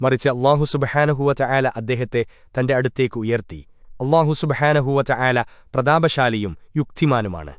മറിച്ച് അള്ളാഹു സുബഹാനഹുവ ആല അദ്ദേഹത്തെ തന്റെ അടുത്തേക്ക് ഉയർത്തി. അള്ളാഹു സുബഹാനഹുവ ആല പ്രതാപശാലിയും യുക്തിമാനുമാണ്.